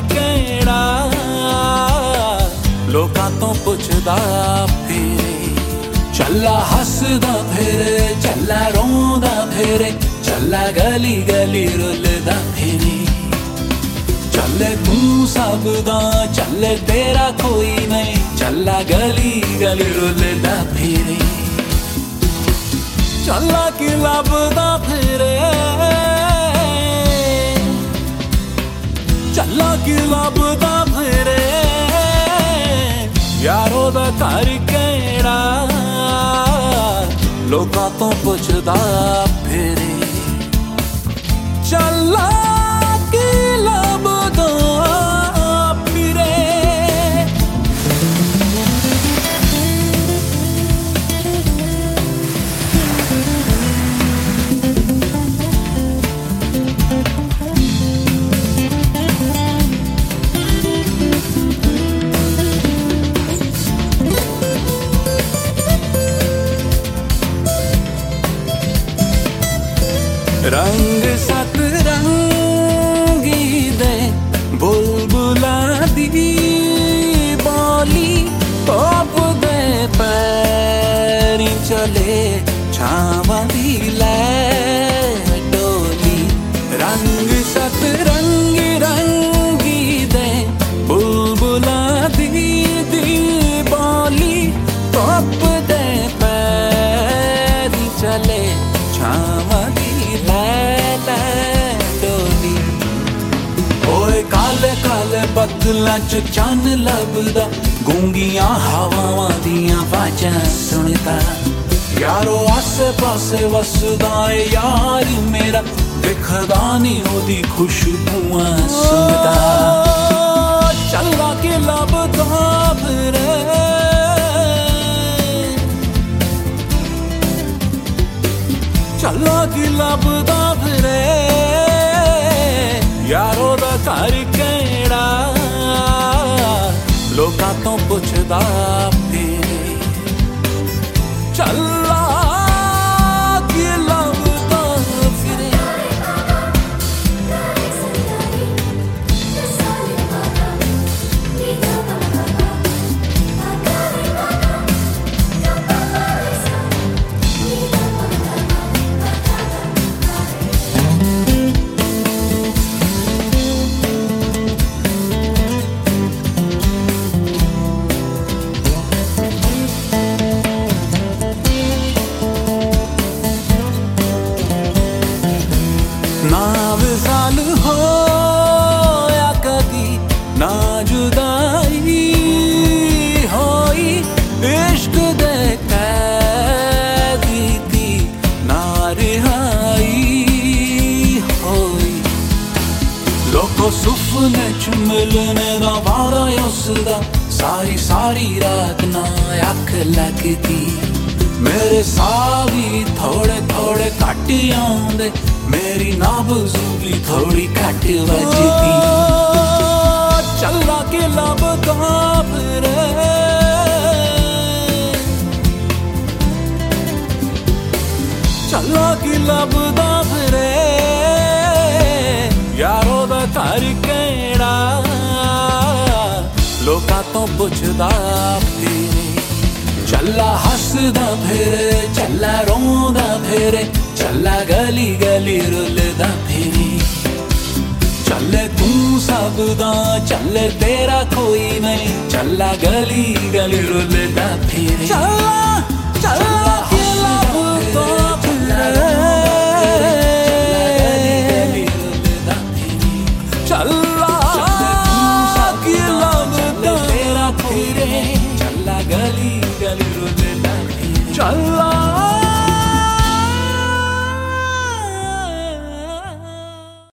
ਕਹਿਣਾ ਲੋਕਾਂ ਤੋਂ ਪੁੱਛਦਾ ਫਿਰੇ ਚੱਲਾ ਹੱਸਦਾ ਫਿਰੇ ਚੱਲਾ ਰੋਂਦਾ ਫਿਰੇ ਚੱਲਾ ਗਲੀ ਗਲੀ ਰੁੱਲਦਾ ਫਿਰੇ ਚੱਲੇ ਤੂੰ ਸਭ ਦਾ ਚੱਲੇ ਤੇਰਾ ਕੋਈ ਨਹੀਂ ਚੱਲਾ ਗਲੀ ਗਲੀ ਰੁੱਲਦਾ ਫਿਰੇ ਚੱਲਾ ਕਿ ਲੱਭਦਾ ਫਿਰੇ चला चल्लाकी लाबदा भैरे यारोद तारी कैणा लोका तो पुछदा फेरे। चल्ला रंग सत रंगी दे बुलबुला दी बोली पप दे पैरी चले छावा दी लै ਬੱਦਲਾਂ ਚ ਚੰਨ ਲੱਭਦਾ ਗੂੰਗੀਆਂ ਹਵਾਵਾਂ ਦੀਆਂ ਬਾਜਾਂ ਸੁਣਦਾ ਯਾਰੋ ਆਸੇ ਪਾਸੇ ਵਸਦਾ ਏ ਯਾਰ ਮੇਰਾ ਦਿਖਦਾ ਨਹੀਂ ਉਹਦੀ ਖੁਸ਼ਬੂਆਂ ਸੁਣਦਾ ਚੱਲਾ ਕੇ ਲੱਭਦਾ ਫਿਰੇ ਚੱਲਾ ਕੀ ਲੱਭਦਾ ਫਿਰੇ ਯਾਰੋ ਦਾ ਘਰ bu çıdattı ਨਾ ਹੋਇਆ ਕਦੀ ਨਾ ਜੁਦਾਈ ਹੋਈ ਇਸ਼ਕ ਦੇ ਕੈਦੀ ਦੀ ਨਾ ਰਿਹਾਈ ਹੋਈ। ਲੋਕੋ ਸੁਪਨੇ ਚ ਮਿਲਣੇ ਦਾ ਵਾਦਾ ਉਸਦਾ, ਸਾਰੀ ਸਾਰੀ ਰਾਤ ਨਾ ਅੱਖ ਲੱਗਦੀ। ਮੇਰੇ ਸਾਹ ਵੀ ਥੋੜੇ ਥੋੜੇ ਘੱਟ ਆਉਂਦੇ मेरी नाब नाबजूबी थोड़ी घट बजती। चला के लब काप रे चला के लब दाप रे यारो मैं तारी कहना लोका तो पुछदा फिरे चला हसदा फिर चला रोंदा फिर चला गली गली रुलदा फिरी। चले तू सबदा चले तेरा कोई नहीं। चला गली गली रुल रुलदा फिरी। चला चला।